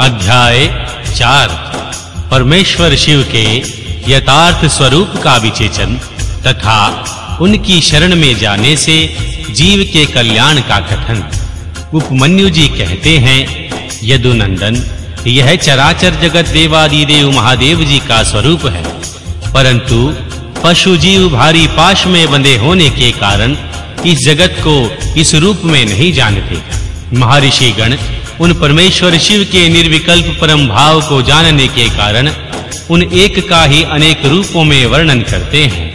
अध्याय चार। परमेश्वर शिव के यथार्थ स्वरूप का विचेचन तथा उनकी शरण में जाने से जीव के कल्याण का कथन। उपमन्यु जी कहते हैं, यदुनंदन, यह चराचर जगत देवादि देव महादेव जी का स्वरूप है। परंतु पशु जीव भारी पाश में बंधे होने के कारण इस जगत को इस रूप में नहीं जानते। महर्षि गण उन परमेश्वर शिव के निर्विकल्प परम भाव को जानने के कारण उन एक का ही अनेक रूपों में वर्णन करते हैं।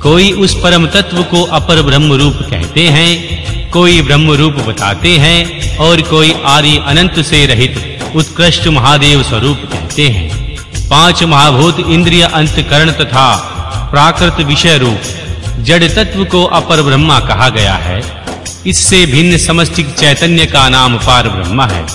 कोई उस परम तत्व को अपर ब्रह्म रूप कहते हैं, कोई ब्रह्म रूप बताते हैं और कोई आदि अनंत से रहित उत्कृष्ट महादेव स्वरूप कहते हैं। पाँच महाभूत इंद्रिय अंतकरण तथा प्राकृत विषय रूप जड़ तत्व को अपर ब्रह्मा कहा गया है। इससे भिन्न समष्टिक चैतन्य का नाम पार ब्रह्म है।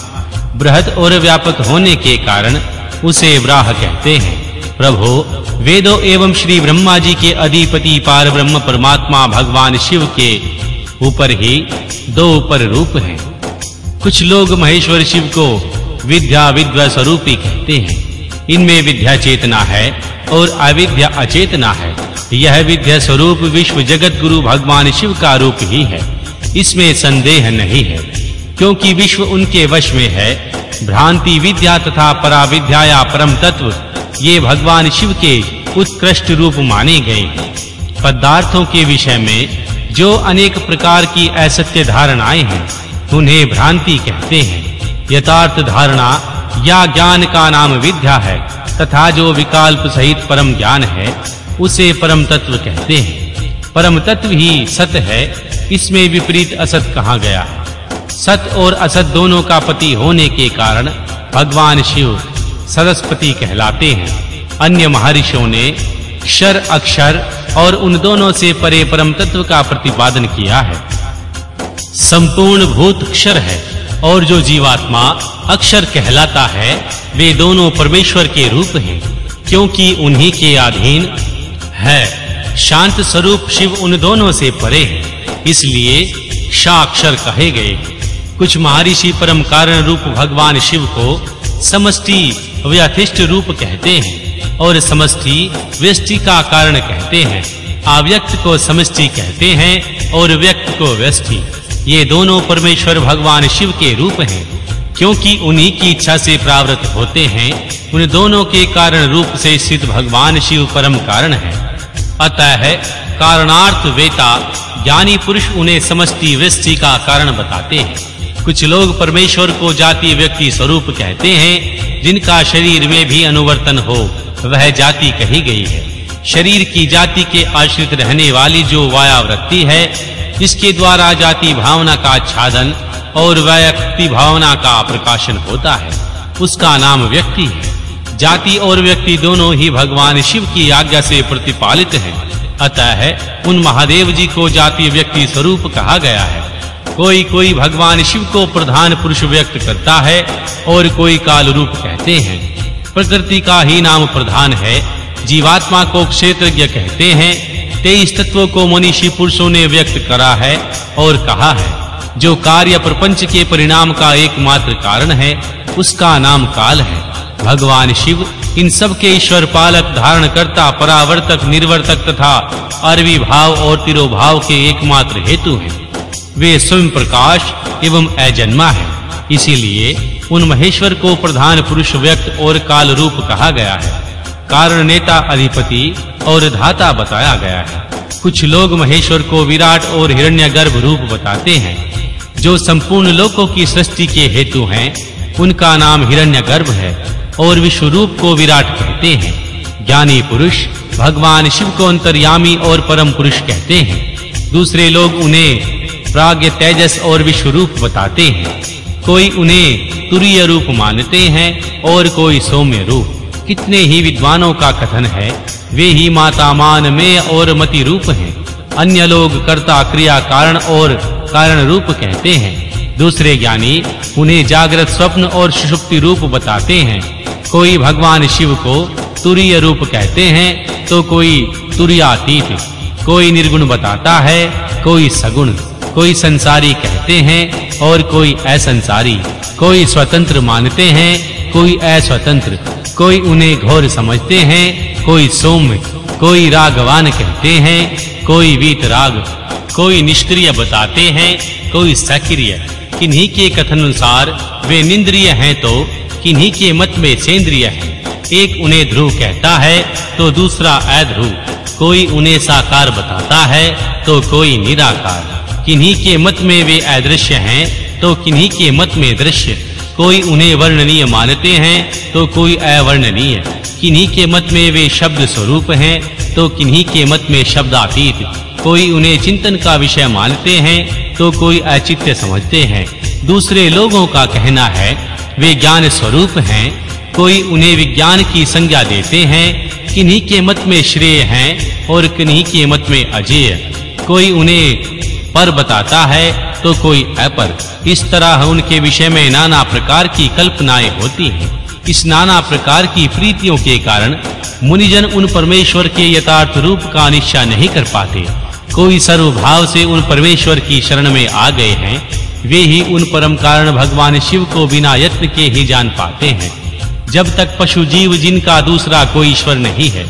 बृहत और व्यापक होने के कारण उसे ब्राह कहते हैं। प्रभु, वेदों एवं श्री ब्रह्मा जी के अधिपति पार ब्रह्म परमात्मा भगवान शिव के ऊपर ही दो ऊपर रूप हैं। कुछ लोग महेश्वर शिव को विद्या विद्वा स्वरूपी कहते हैं। इनमें विद्या चेतना है और अविद्या अचेतना है। यह विद्या स्वरूप विश्व जगत गुरु भगवान शिव का रूप ही है। इसमें संदेह नहीं है, क्योंकि विश्व उनके वश में है। भ्रांति विद्या तथा पराविद्या या परम तत्व ये भगवान शिव के उत्कृष्ट रूप माने गए पदार्थों के विषय में जो अनेक प्रकार की असत्य धारणाएँ हैं, उन्हें भ्रांति कहते हैं। यथार्थ धारणा या ज्ञान का नाम विद्या है, तथा जो विकल्प सहित परम ज्ञान है, उसे परम तत्व कहते हैं। परम तत्व ही सत्य है इसमें विपरीत असत कहा गया। सत और असत दोनों का पति होने के कारण भगवान शिव सरस्वती कहलाते हैं। अन्य महर्षियों ने क्षर अक्षर और उन दोनों से परे परम तत्व का प्रतिपादन किया है। संपूर्ण भूत क्षर है और जो जीवात्मा अक्षर कहलाता है, वे दोनों परमेश्वर के रूप हैं, क्योंकि उन्हीं के अधीन है। शांत स्वरूप शिव उन दोनों से परे है। इसलिए क्षाक्षर कहे गए, कुछ महर्षि परम कारण रूप भगवान शिव को समष्टि व्यथिष्ट रूप कहते हैं और समष्टि व्यष्टि का कारण कहते हैं। अव्यक्त को समष्टि कहते हैं और व्यक्त को व्यष्टि। ये दोनों परमेश्वर भगवान शिव के रूप हैं, क्योंकि उन्हीं की इच्छा से प्रावृत होते हैं। उन दोनों के कारण रूप से स्थित भगवान शिव परम कारण है। अतः कारणार्थ वेता, ज्ञानी पुरुष उन्हें समष्टि वृष्टि का कारण बताते हैं। कुछ लोग परमेश्वर को जाति व्यक्ति स्वरूप कहते हैं, जिनका शरीर में भी अनुवर्तन हो, वह जाति कही गई है। शरीर की जाति के आश्रित रहने वाली जो वायावृत्ति है जिसके द्वारा जाति भावना का आच्छादन और व्यक्ति भावना का प्रकाशन होता है। उसका नाम व्यक्ति है। जाति और व्यक्ति दोनों ही भगवान शिव की आज्ञा से प्रतिपालित हैं। अतः है, उन महादेव जी को जाति व्यक्ति स्वरूप कहा गया है। कोई कोई भगवान शिव को प्रधान पुरुष व्यक्त करता है और कोई काल रूप कहते हैं। प्रकृति का ही नाम प्रधान है। जीवात्मा को क्षेत्रज्ञ कहते हैं। तेईस तत्वों को मनीषी पुरुषों ने व्यक्त करा है और कहा है। जो कार्य प्रपंच के परिणाम का एकमात्र कारण है, उसका नाम काल है। भगवान शिव, इन सब के ईश्वर पालक धारण करता परावर्तक, निर्वर्तक तथा अरवी भाव और तिरोभाव के एकमात्र हेतु हैं। वे स्वयं प्रकाश एवं अजन्मा है। इसीलिए उन महेश्वर को प्रधान पुरुष व्यक्त और काल रूप कहा गया है। कारण नेता, अधिपति और धाता बताया गया है। कुछ लोग महेश्वर को विराट और हिरण्यगर्भ रूप बताते हैं। जो संपूर्ण लोकों की सृष्टि के हेतु हैं, उनका नाम हिरण्यगर्भ है। और विश्व रूप को विराट कहते हैं। ज्ञानी पुरुष भगवान शिव को अंतर्यामी और परम पुरुष कहते हैं। दूसरे लोग उन्हें प्राग्ञ तेजस और विश्व रूप बताते हैं। कोई उन्हें तुरीय रूप मानते हैं और कोई सौम्य रूप। कितने ही विद्वानों का कथन है, वे ही माता मान में और मति रूप हैं। अन्य लोग कर्ता क्रिया कारण और कारण रूप कहते हैं। दूसरे ज्ञानी उन्हें जागृत स्वप्न और सुषुप्ति रूप बताते हैं। कोई भगवान शिव को तुरीय रूप कहते हैं तो कोई तुर्यातीत, कोई निर्गुण बताता है, कोई सगुण, कोई संसारी कहते हैं, और कोई असंसारी, कोई स्वतंत्र मानते हैं, कोई अस्वतंत्र, कोई उन्हें घोर समझते हैं, कोई सौम्य, कोई रागवान कहते हैं, कोई वीतराग, कोई निष्क्रिय बताते हैं, कोई सक्रिय। किन्हीं के कथन अनुसार वे निंद्रिय हैं तो किन्हीं के मत में सेंद्रिय है। एक उन्हें ध्रुव कहता है तो दूसरा अध्रुव। कोई उन्हें साकार बताता है तो कोई निराकार। किन्हीं के मत में वे अदृश्य हैं तो किन्हीं के मत में दृश्य। कोई उन्हें वर्णनीय मानते हैं तो कोई अवर्णनीय। किन्हीं के मत में वे शब्द स्वरूप हैं तो किन्हीं के मत में शब्दातीत। कोई उन्हें चिंतन का विषय मानते हैं तो कोई अचित्य समझते हैं। दूसरे लोगों का कहना है वे ज्ञान स्वरूप हैं। कोई उन्हें विज्ञान की संज्ञा देते हैं, किन्हीं के मत में श्रेय हैं और किन्हीं के मत में अजेय। कोई उन्हें पर बताता है तो कोई अपर। इस तरह उनके विषय में नाना प्रकार की कल्पनाएँ होती हैं। इस नाना प्रकार की प्रीतियों के कारण मुनिजन उन परमेश्वर के यथार्थ रूप का निश्चय नहीं कर पाते। कोई सर्वभाव से उन परमेश्वर की शरण में आ गए हैं वे ही उन परम कारण भगवान शिव को बिना यत्न के ही जान पाते हैं। जब तक पशु जीव जिनका दूसरा कोई ईश्वर नहीं है,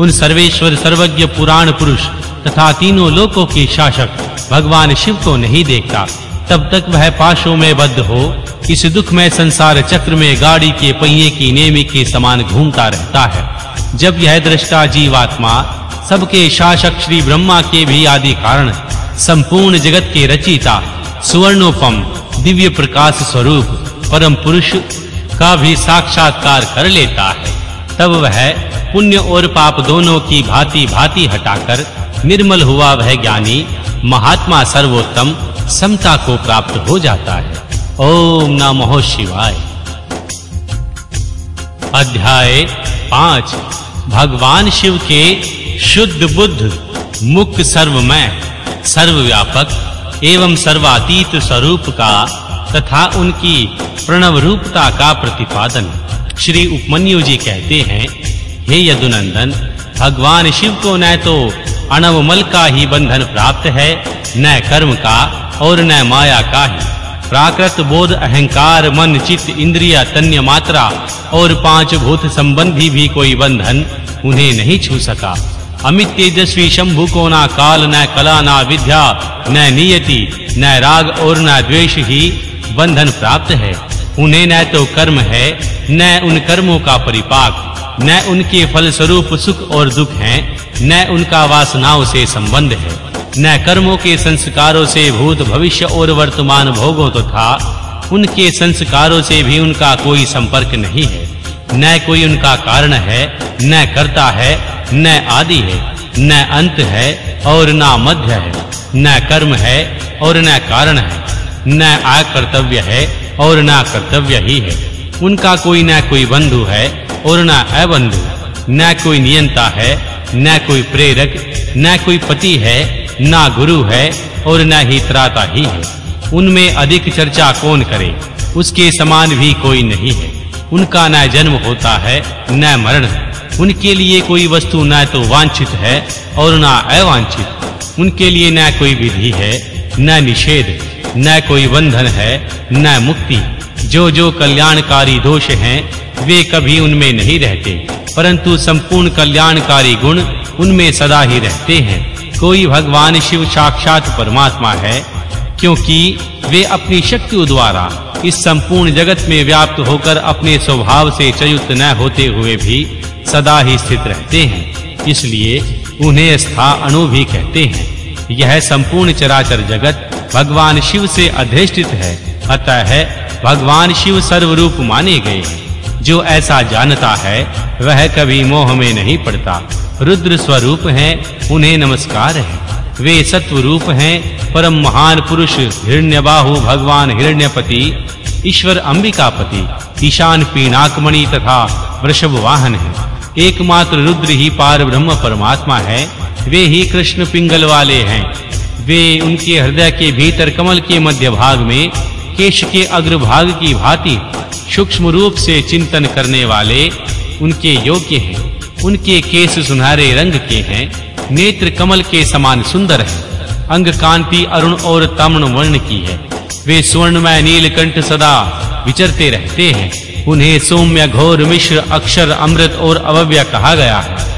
उन सर्वेश्वर सर्वज्ञ पुराण पुरुष तथा तीनों लोकों के शासक भगवान शिव को नहीं देखता, तब तक वह पाशों में बद्ध हो, इस दुखमय संसार चक्र में गाड़ी के पहिए की नेमी के समान घूमता रहता है। जब यह दृष्टा जीवात्मा, सबके शासक श्री ब्रह्मा के भी आदि कारण, संपूर्ण जगत के रचिता सुवर्णोपम, दिव्य प्रकाश स्वरूप, परम पुरुष का भी साक्षात्कार कर लेता है। तब वह पुण्य और पाप दोनों की भांति-भांति हटाकर निर्मल हुआ वह ज्ञानी, महात्मा सर्वोत्तम, समता को प्राप्त हो जाता है। ओम नमः शिवाय। अध्याय पाँच। भगवान शिव के शुद्ध बुद्ध, मुक्त सर्वमय, सर्वव्यापक एवं सर्वातीत स्वरूप का तथा उनकी प्रणव रूपता का प्रतिपादन। श्री उपमन्यु जी कहते हैं, हे यदुनंदन, भगवान शिव को न तो अनवमल का ही बंधन प्राप्त है, न कर्म का और न माया का ही। प्राकृत बोध, अहंकार, मन, चित्त, इंद्रिय, तन्य मात्रा और पाँच भूत संबंधी भी कोई बंधन उन्हें नहीं छू सका। अमित तेजस्वी शंभु को ना काल, न कला, ना विद्या, न नियति, न राग और न द्वेष ही बंधन प्राप्त है। उन्हें न तो कर्म है, न उन कर्मों का परिपाक, न उनके फल स्वरूप सुख और दुख है, न उनका वासनाओं से संबंध है। न कर्मों के संस्कारों से भूत भविष्य और वर्तमान भोगों तथा उनके संस्कारों से भी उनका कोई संपर्क नहीं है। न कोई उनका कारण है, न करता है, न आदि है, न अंत है और न मध्य है, न कर्म है और न कारण है, न आकर्तव्य है और न कर्तव्य ही है। उनका कोई न कोई बंधु है और न अबंधु, न कोई नियंता है, न कोई प्रेरक, न कोई पति है, न गुरु है और न ही त्राता ही है। उनमें अधिक चर्चा कौन करे? उसके समान भी कोई नहीं है। उनका न जन्म होता है, न मरण। उनके लिए कोई वस्तु न तो वांछित है और न अवांछित। उनके लिए न कोई विधि है, न निषेध, न कोई बंधन है, न मुक्ति। जो जो कल्याणकारी दोष हैं, वे कभी उनमें नहीं रहते। परंतु संपूर्ण कल्याणकारी गुण उनमें सदा ही रहते हैं। कोई भगवान शिव साक्षात परमात्मा है, क्योंकि वे अपनी शक्ति द्वारा इस संपूर्ण जगत में व्याप्त होकर अपने स्वभाव से चयुत न होते हुए भी सदा ही स्थित रहते हैं। इसलिए उन्हें स्था अणु भी कहते हैं। यह संपूर्ण चराचर जगत भगवान शिव से अधिष्ठित है, अतः है भगवान शिव सर्वरूप माने गए हैं। जो ऐसा जानता है, वह कभी मोह में नहीं पड़ता। रुद्र स्वरूप हैं, उन्हें नमस्कार है। वे सत्व रूप हैं, परम महान पुरुष, हिरण्यबाहु भगवान हिरण्यपति, ईश्वर अंबिकापति, ईशान पीनाकमणि तथा वृषभ वाहन है। एकमात्र रुद्र ही पार ब्रह्म परमात्मा है, वे ही कृष्ण पिंगल वाले हैं। वे उनके हृदय के भीतर कमल के मध्य भाग में, केश के अग्रभाग की भांति सूक्ष्म रूप से चिंतन करने वाले उनके योग्य हैं। उनके केश सुनहरे रंग के हैं नेत्र कमल के समान सुंदर है। अंग कांति अरुण और तमण वर्ण की है। वे स्वर्णमय नीलकंठ सदा विचरते रहते हैं। उन्हें सौम्य घोर मिश्र अक्षर अमृत और अवव्य कहा गया है।